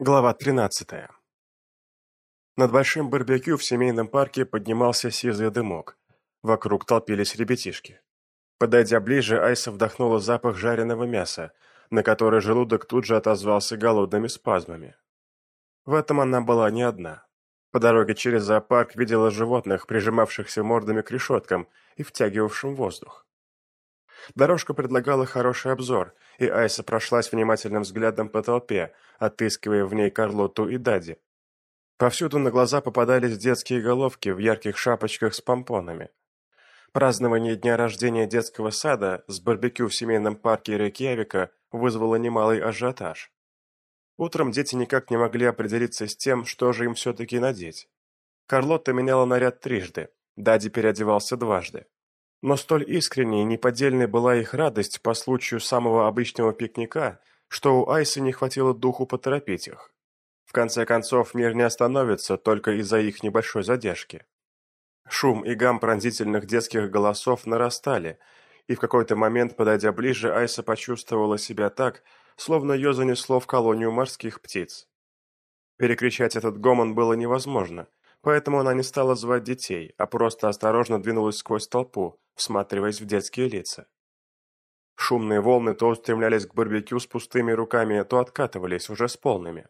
Глава 13. Над большим барбекю в семейном парке поднимался сизый дымок. Вокруг толпились ребятишки. Подойдя ближе, Айса вдохнула запах жареного мяса, на который желудок тут же отозвался голодными спазмами. В этом она была не одна. По дороге через зоопарк видела животных, прижимавшихся мордами к решеткам и втягивавшим воздух. Дорожка предлагала хороший обзор, и Айса прошлась внимательным взглядом по толпе, отыскивая в ней Карлоту и Дади. Повсюду на глаза попадались детские головки в ярких шапочках с помпонами. Празднование дня рождения детского сада с барбекю в семейном парке Рейкьявика вызвало немалый ажиотаж. Утром дети никак не могли определиться с тем, что же им все-таки надеть. Карлотта меняла наряд трижды, Дади переодевался дважды. Но столь искренней и неподдельной была их радость по случаю самого обычного пикника, что у Айсы не хватило духу поторопить их. В конце концов, мир не остановится только из-за их небольшой задержки. Шум и гам пронзительных детских голосов нарастали, и в какой-то момент, подойдя ближе, Айса почувствовала себя так, словно ее занесло в колонию морских птиц. Перекричать этот гомон было невозможно, поэтому она не стала звать детей, а просто осторожно двинулась сквозь толпу, всматриваясь в детские лица. Шумные волны то устремлялись к барбекю с пустыми руками, то откатывались уже с полными.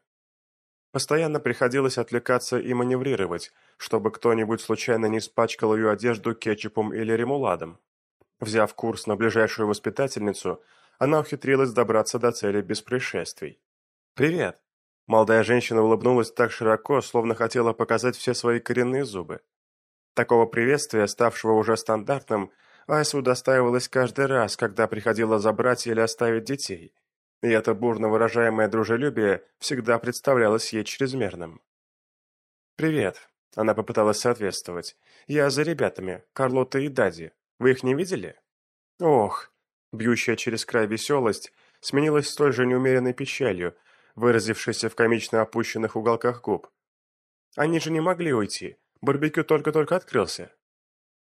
Постоянно приходилось отвлекаться и маневрировать, чтобы кто-нибудь случайно не испачкал ее одежду кетчупом или ремуладом. Взяв курс на ближайшую воспитательницу, она ухитрилась добраться до цели без происшествий. «Привет!» Молодая женщина улыбнулась так широко, словно хотела показать все свои коренные зубы. Такого приветствия, ставшего уже стандартным, Айса удостаивалась каждый раз, когда приходила забрать или оставить детей. И это бурно выражаемое дружелюбие всегда представлялось ей чрезмерным. «Привет», — она попыталась соответствовать. «Я за ребятами, Карлотта и Дади. Вы их не видели?» «Ох», — бьющая через край веселость, сменилась столь же неумеренной печалью, выразившейся в комично опущенных уголках губ. «Они же не могли уйти. Барбекю только-только открылся.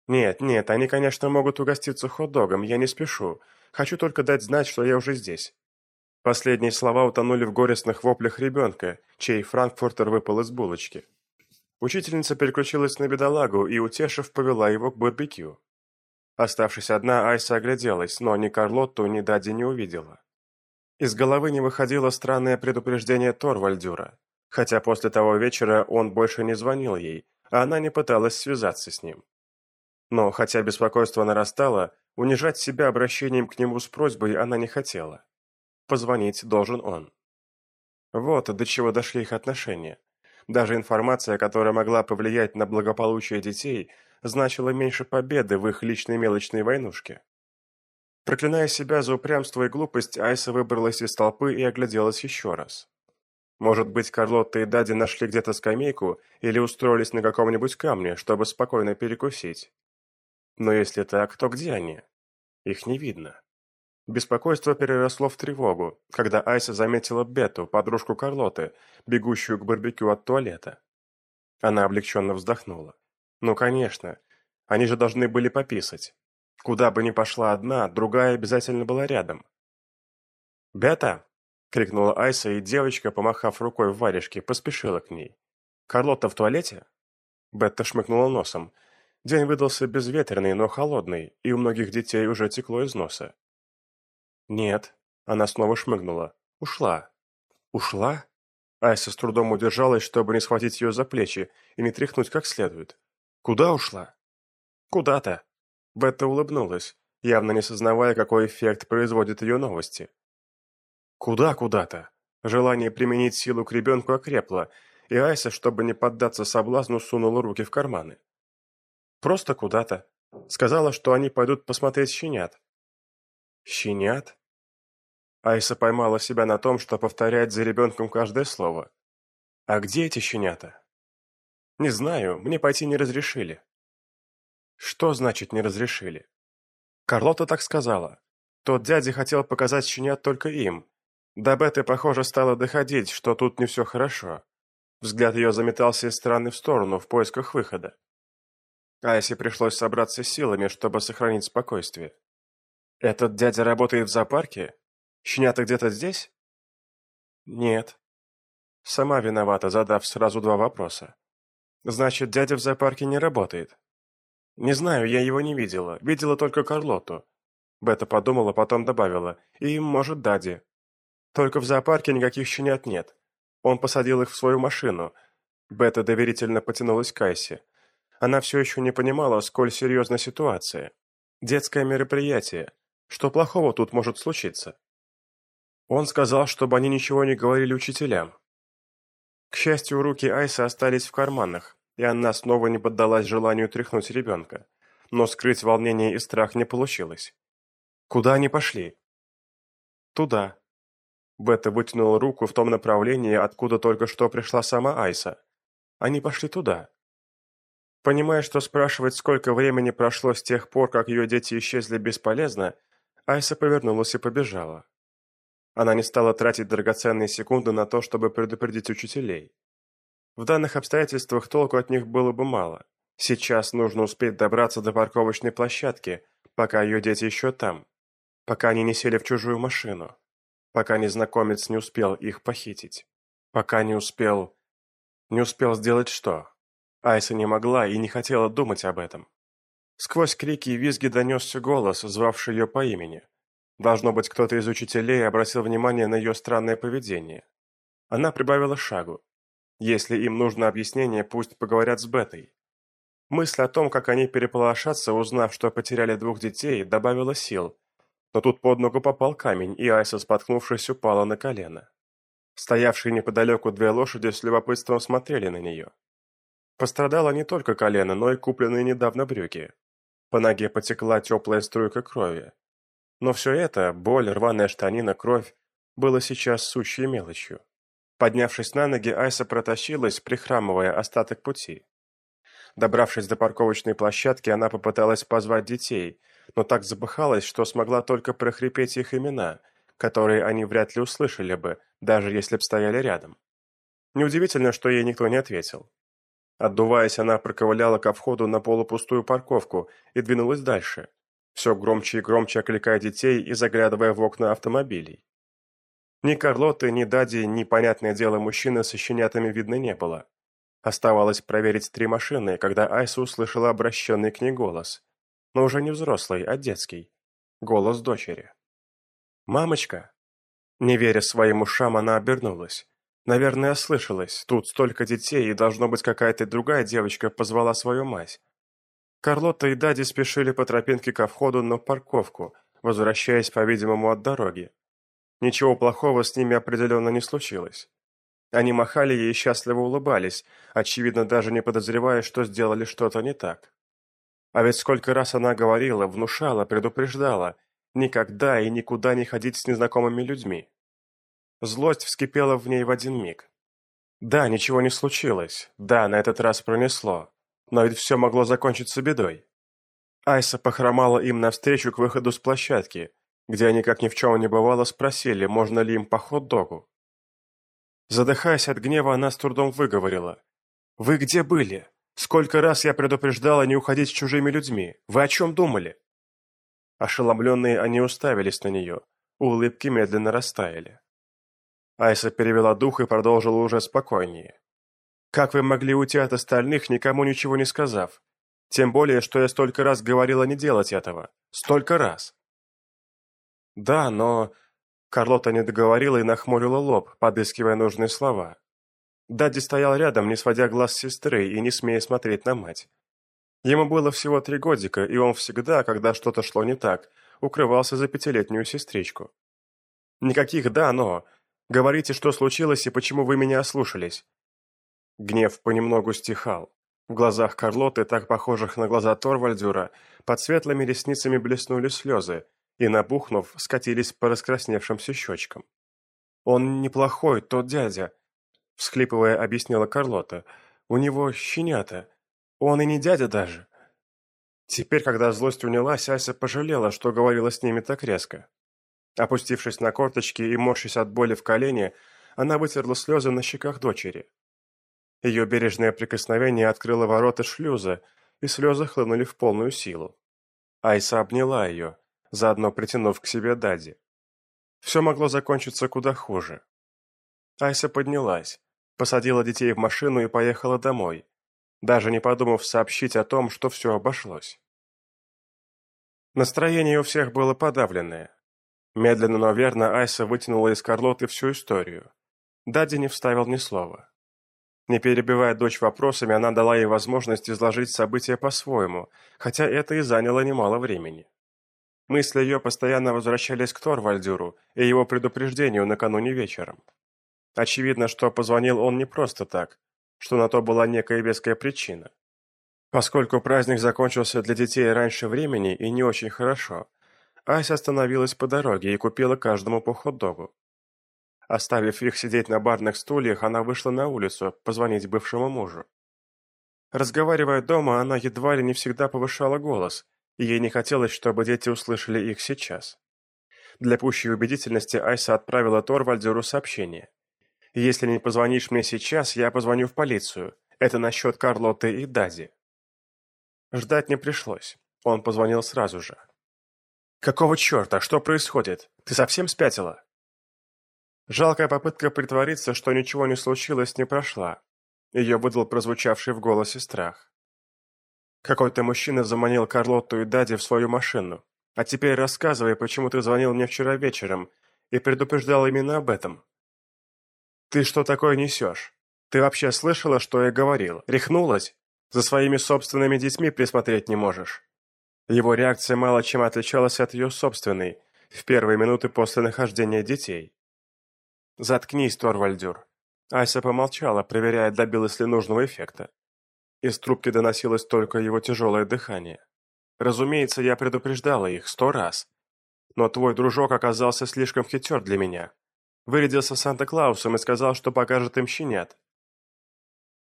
Нет, нет, они, конечно, могут угоститься хот-догом, я не спешу. Хочу только дать знать, что я уже здесь. Последние слова утонули в горестных воплях ребенка, чей франкфуртер выпал из булочки. Учительница переключилась на бедолагу и, утешив, повела его к барбекю. Оставшись одна, Айса огляделась, но ни Карлотту, ни Дади не увидела. Из головы не выходило странное предупреждение Торвальдюра, хотя после того вечера он больше не звонил ей, она не пыталась связаться с ним. Но, хотя беспокойство нарастало, унижать себя обращением к нему с просьбой она не хотела. Позвонить должен он. Вот до чего дошли их отношения. Даже информация, которая могла повлиять на благополучие детей, значила меньше победы в их личной мелочной войнушке. Проклиная себя за упрямство и глупость, Айса выбралась из толпы и огляделась еще раз. Может быть, Карлотта и Дади нашли где-то скамейку или устроились на каком-нибудь камне, чтобы спокойно перекусить. Но если так, то где они? Их не видно. Беспокойство переросло в тревогу, когда Айса заметила Бету, подружку Карлоты, бегущую к барбекю от туалета. Она облегченно вздохнула. Ну, конечно, они же должны были пописать. Куда бы ни пошла одна, другая обязательно была рядом. «Бета!» Крикнула Айса, и девочка, помахав рукой в варежке, поспешила к ней. «Карлотта в туалете?» Бетта шмыкнула носом. День выдался безветренный, но холодный, и у многих детей уже текло из носа. «Нет», — она снова шмыгнула. «Ушла». «Ушла?» Айса с трудом удержалась, чтобы не схватить ее за плечи и не тряхнуть как следует. «Куда ушла?» «Куда-то». Бетта улыбнулась, явно не сознавая, какой эффект производят ее новости. Куда куда-то? Желание применить силу к ребенку окрепло, и Айса, чтобы не поддаться соблазну, сунула руки в карманы. Просто куда-то. Сказала, что они пойдут посмотреть щенят. Щенят? Айса поймала себя на том, что повторяет за ребенком каждое слово. А где эти щенята? Не знаю, мне пойти не разрешили. Что значит не разрешили? Карлота так сказала. Тот дядя хотел показать щенят только им, до Беты, похоже, стало доходить, что тут не все хорошо. Взгляд ее заметался из стороны в сторону в поисках выхода. Айсе пришлось собраться силами, чтобы сохранить спокойствие. «Этот дядя работает в зоопарке? Щенята где-то здесь?» «Нет». Сама виновата, задав сразу два вопроса. Значит, дядя в зоопарке не работает? Не знаю, я его не видела. Видела только Карлоту. Бета подумала, потом добавила. И, может, Дади. Только в зоопарке никаких щенят нет. Он посадил их в свою машину. Бета доверительно потянулась к Кайсе. Она все еще не понимала, сколь серьезна ситуация. Детское мероприятие. Что плохого тут может случиться? Он сказал, чтобы они ничего не говорили учителям. К счастью, руки Айсы остались в карманах, и она снова не поддалась желанию тряхнуть ребенка. Но скрыть волнение и страх не получилось. Куда они пошли? Туда. Бета вытянула руку в том направлении, откуда только что пришла сама Айса. Они пошли туда. Понимая, что спрашивать, сколько времени прошло с тех пор, как ее дети исчезли, бесполезно, Айса повернулась и побежала. Она не стала тратить драгоценные секунды на то, чтобы предупредить учителей. В данных обстоятельствах толку от них было бы мало. Сейчас нужно успеть добраться до парковочной площадки, пока ее дети еще там. Пока они не сели в чужую машину. Пока незнакомец не успел их похитить. Пока не успел... Не успел сделать что? Айса не могла и не хотела думать об этом. Сквозь крики и визги донесся голос, звавший ее по имени. Должно быть, кто-то из учителей обратил внимание на ее странное поведение. Она прибавила шагу. Если им нужно объяснение, пусть поговорят с Бетой. Мысль о том, как они переполошатся, узнав, что потеряли двух детей, добавила сил. Но тут под ногу попал камень, и Айса, споткнувшись, упала на колено. Стоявшие неподалеку две лошади с любопытством смотрели на нее. Пострадало не только колено, но и купленные недавно брюки. По ноге потекла теплая струйка крови. Но все это, боль, рваная штанина, кровь, было сейчас сущей мелочью. Поднявшись на ноги, Айса протащилась, прихрамывая остаток пути. Добравшись до парковочной площадки, она попыталась позвать детей, но так запыхалась, что смогла только прохрипеть их имена, которые они вряд ли услышали бы, даже если б стояли рядом. Неудивительно, что ей никто не ответил. Отдуваясь, она проковыляла ко входу на полупустую парковку и двинулась дальше, все громче и громче окликая детей и заглядывая в окна автомобилей. Ни Карлоты, ни Дади, ни, понятное дело, мужчины со щенятами видно не было. Оставалось проверить три машины, когда Айса услышала обращенный к ней голос. Но уже не взрослый, а детский. Голос дочери. «Мамочка!» Не веря своим ушам, она обернулась. Наверное, ослышалась. Тут столько детей, и должно быть какая-то другая девочка позвала свою мать. Карлотта и Дади спешили по тропинке ко входу на парковку, возвращаясь, по-видимому, от дороги. Ничего плохого с ними определенно не случилось. Они махали ей и счастливо улыбались, очевидно, даже не подозревая, что сделали что-то не так. А ведь сколько раз она говорила, внушала, предупреждала, никогда и никуда не ходить с незнакомыми людьми. Злость вскипела в ней в один миг. Да, ничего не случилось, да, на этот раз пронесло, но ведь все могло закончиться бедой. Айса похромала им навстречу к выходу с площадки, где они, как ни в чем не бывало, спросили, можно ли им по хот-догу. Задыхаясь от гнева, она с трудом выговорила. «Вы где были? Сколько раз я предупреждала не уходить с чужими людьми? Вы о чем думали?» Ошеломленные они уставились на нее, улыбки медленно растаяли. Айса перевела дух и продолжила уже спокойнее. Как вы могли уйти от остальных, никому ничего не сказав? Тем более, что я столько раз говорила не делать этого. Столько раз. Да, но... Карлота не договорила и нахмурила лоб, подыскивая нужные слова. Дади стоял рядом, не сводя глаз с сестры и не смея смотреть на мать. Ему было всего три годика, и он всегда, когда что-то шло не так, укрывался за пятилетнюю сестричку. Никаких «да, но». Говорите, что случилось и почему вы меня ослушались. Гнев понемногу стихал. В глазах Карлоты, так похожих на глаза Торвальдюра, под светлыми ресницами блеснули слезы и, набухнув, скатились по раскрасневшимся щечкам. «Он неплохой, тот дядя», — всхлипывая, объяснила Карлота. «У него щенята. Он и не дядя даже». Теперь, когда злость унялась, Ася пожалела, что говорила с ними так резко. Опустившись на корточки и морщась от боли в колене, она вытерла слезы на щеках дочери. Ее бережное прикосновение открыло ворота шлюза, и слезы хлынули в полную силу. Айса обняла ее, заодно притянув к себе Дади. Все могло закончиться куда хуже. Айса поднялась, посадила детей в машину и поехала домой, даже не подумав сообщить о том, что все обошлось. Настроение у всех было подавленное. Медленно, но верно Айса вытянула из Карлоты всю историю. Дади не вставил ни слова. Не перебивая дочь вопросами, она дала ей возможность изложить события по-своему, хотя это и заняло немало времени. Мысли ее постоянно возвращались к Торвальдюру и его предупреждению накануне вечером. Очевидно, что позвонил он не просто так, что на то была некая веская причина. Поскольку праздник закончился для детей раньше времени и не очень хорошо, Ася остановилась по дороге и купила каждому по хот-догу. Оставив их сидеть на барных стульях, она вышла на улицу позвонить бывшему мужу. Разговаривая дома, она едва ли не всегда повышала голос, и ей не хотелось, чтобы дети услышали их сейчас. Для пущей убедительности Айса отправила Торвальдеру сообщение. «Если не позвонишь мне сейчас, я позвоню в полицию. Это насчет Карлоты и Дади». Ждать не пришлось. Он позвонил сразу же. «Какого черта? Что происходит? Ты совсем спятила?» Жалкая попытка притвориться, что ничего не случилось, не прошла. Ее выдал прозвучавший в голосе страх. Какой-то мужчина заманил Карлотту и Дади в свою машину. А теперь рассказывай, почему ты звонил мне вчера вечером и предупреждал именно об этом. Ты что такое несешь? Ты вообще слышала, что я говорил? Рехнулась? За своими собственными детьми присмотреть не можешь. Его реакция мало чем отличалась от ее собственной в первые минуты после нахождения детей. «Заткнись, Торвальдюр». Ася помолчала, проверяя, добилась ли нужного эффекта. Из трубки доносилось только его тяжелое дыхание. Разумеется, я предупреждала их сто раз. Но твой дружок оказался слишком хитер для меня. Вырядился Санта-Клаусом и сказал, что покажет им щенят.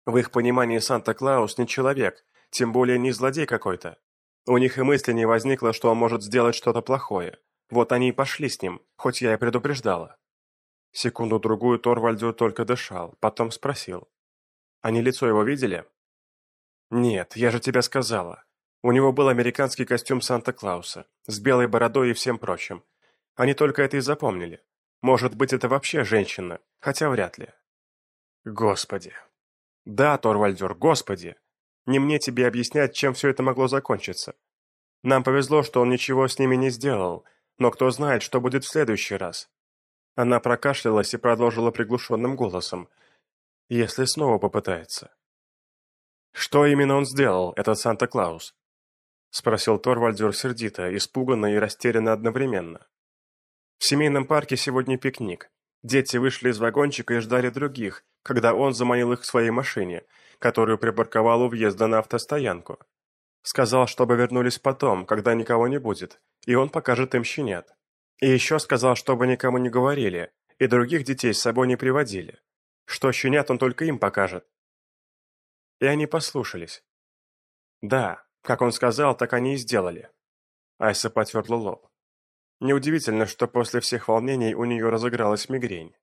В их понимании Санта-Клаус не человек, тем более не злодей какой-то. У них и мысли не возникло, что он может сделать что-то плохое. Вот они и пошли с ним, хоть я и предупреждала. Секунду-другую Торвальдю только дышал, потом спросил. «Они лицо его видели?» «Нет, я же тебе сказала. У него был американский костюм Санта-Клауса, с белой бородой и всем прочим. Они только это и запомнили. Может быть, это вообще женщина, хотя вряд ли». «Господи!» «Да, Торвальдер, господи! Не мне тебе объяснять, чем все это могло закончиться. Нам повезло, что он ничего с ними не сделал, но кто знает, что будет в следующий раз. Она прокашлялась и продолжила приглушенным голосом. «Если снова попытается». «Что именно он сделал, этот Санта-Клаус?» Спросил Торвальдер сердито, испуганно и растерянно одновременно. В семейном парке сегодня пикник. Дети вышли из вагончика и ждали других, когда он заманил их к своей машине, которую припарковал у въезда на автостоянку. Сказал, чтобы вернулись потом, когда никого не будет, и он покажет им щенят. И еще сказал, чтобы никому не говорили, и других детей с собой не приводили. Что щенят он только им покажет. И они послушались. Да, как он сказал, так они и сделали. Айса потерла лоб. Неудивительно, что после всех волнений у нее разыгралась мигрень.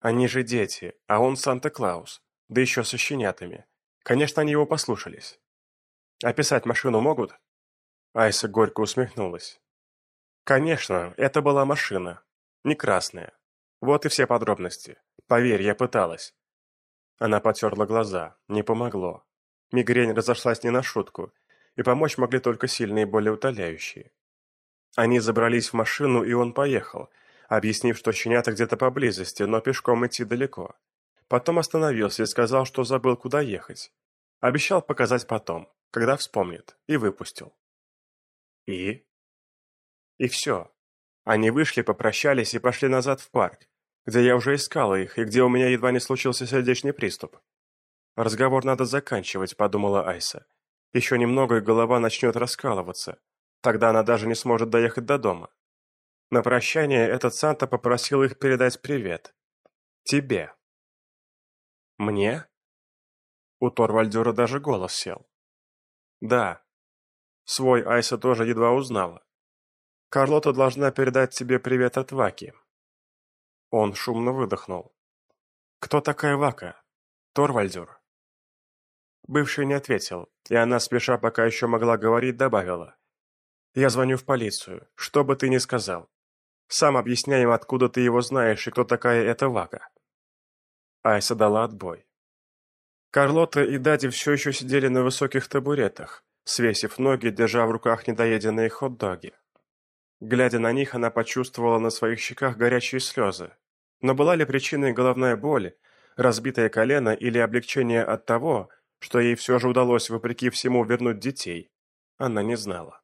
Они же дети, а он Санта-Клаус, да еще со щенятами. Конечно, они его послушались. Описать машину могут? Айса горько усмехнулась. Конечно, это была машина. Не красная. Вот и все подробности. Поверь, я пыталась. Она потерла глаза. Не помогло. Мигрень разошлась не на шутку, и помочь могли только сильные боли утоляющие. Они забрались в машину, и он поехал, объяснив, что щенята где-то поблизости, но пешком идти далеко. Потом остановился и сказал, что забыл, куда ехать. Обещал показать потом, когда вспомнит, и выпустил. И? И все. Они вышли, попрощались и пошли назад в парк, где я уже искала их и где у меня едва не случился сердечный приступ. «Разговор надо заканчивать», — подумала Айса. «Еще немного, и голова начнет раскалываться. Тогда она даже не сможет доехать до дома». На прощание этот Санта попросил их передать привет. Тебе. Мне? У Торвальдюра даже голос сел. Да. Свой Айса тоже едва узнала. Карлота должна передать тебе привет от Ваки». Он шумно выдохнул. «Кто такая Вака? Торвальдюр?» Бывший не ответил, и она, спеша пока еще могла говорить, добавила. «Я звоню в полицию, что бы ты ни сказал. Сам объясняй им, откуда ты его знаешь и кто такая эта Вака». Айса дала отбой. Карлота и Дади все еще сидели на высоких табуретах, свесив ноги, держа в руках недоеденные хот-доги. Глядя на них, она почувствовала на своих щеках горячие слезы. Но была ли причиной головная боль, разбитое колено или облегчение от того, что ей все же удалось, вопреки всему, вернуть детей, она не знала.